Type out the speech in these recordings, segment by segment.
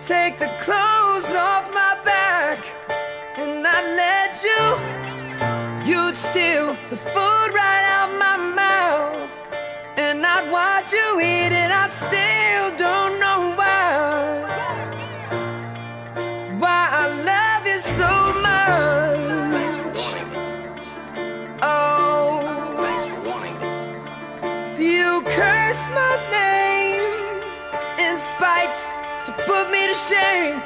Take the clothes off my back, and I let you. You'd steal the food right out my mouth, and I'd watch you eat it. I still to.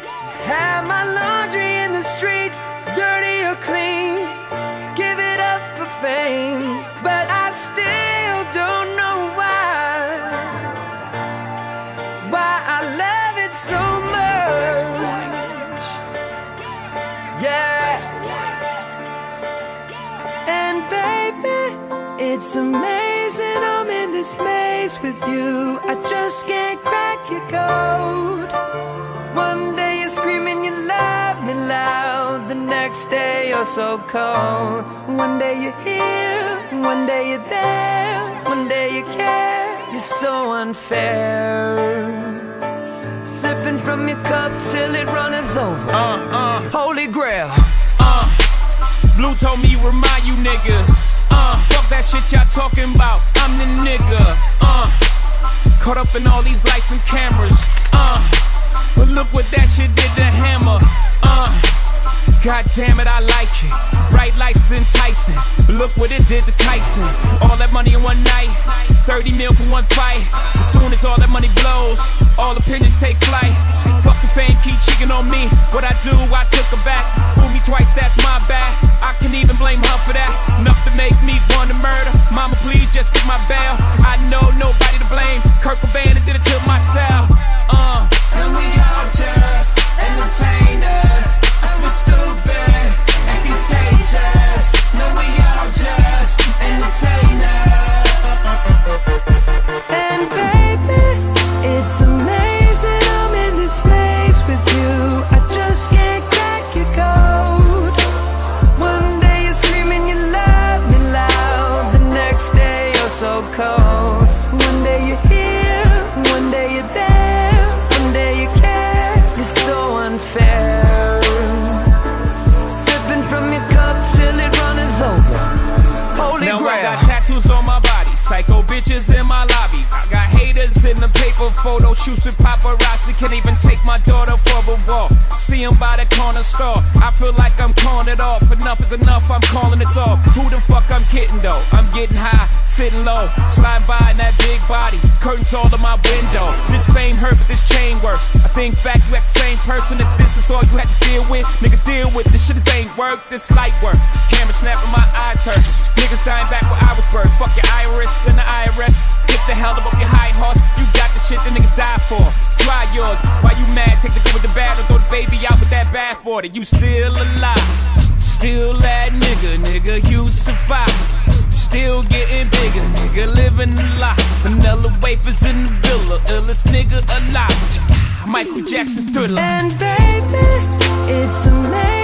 Have my laundry in the streets, dirty or clean. Give it up for fame, but I still don't know why. Why I love it so much. Yeah. And baby, it's amazing I'm in this maze with you. I just can't crack your code. Next day you're so cold. One day you're here, one day you're there, one day you care. You're so unfair. Sipping from your cup till it runneth over. Uh, uh, Holy grail. uh. Blue told me remind you niggas. Uh, fuck that shit y'all talking about. I'm the nigga. Uh, caught up in all these lights and cameras. Uh, but look what that shit did to Hammer. Uh, God damn it, I like it. Bright lights is enticing. But look what it did to Tyson. All that money in one night. 30 mil for one fight. As soon as all that money blows, all opinions take flight. Fuck the fame, keep cheating on me. What I do, I took her back. Fool me twice, that's my bad. I can even blame her for that. Enough to make me want to murder. Mama, please just get my bail. I know paper photo shoots with paparazzi. Can't even take my daughter for a walk. See 'em by the corner store. I feel like I'm calling it off. Enough is enough, I'm calling it off. Who the fuck I'm kidding though? I'm getting high, sitting low, sliding by in that big body. Curtains all in my window. This fame hurt, but this chain works. I think back, you act the same person. If this is all you had to deal with, nigga, deal with this shit. This ain't work, this light work. Camera snapping, my eyes hurt. Niggas dying back where I was birthed. Fuck your iris and the IRS. Get the hell up 40, you still alive. Still that nigga, nigga, you survive. Still getting bigger, nigga, living a lot. Vanilla wafers in the villa, illest nigga alive. Michael Jackson's thriller. And baby, it's amazing.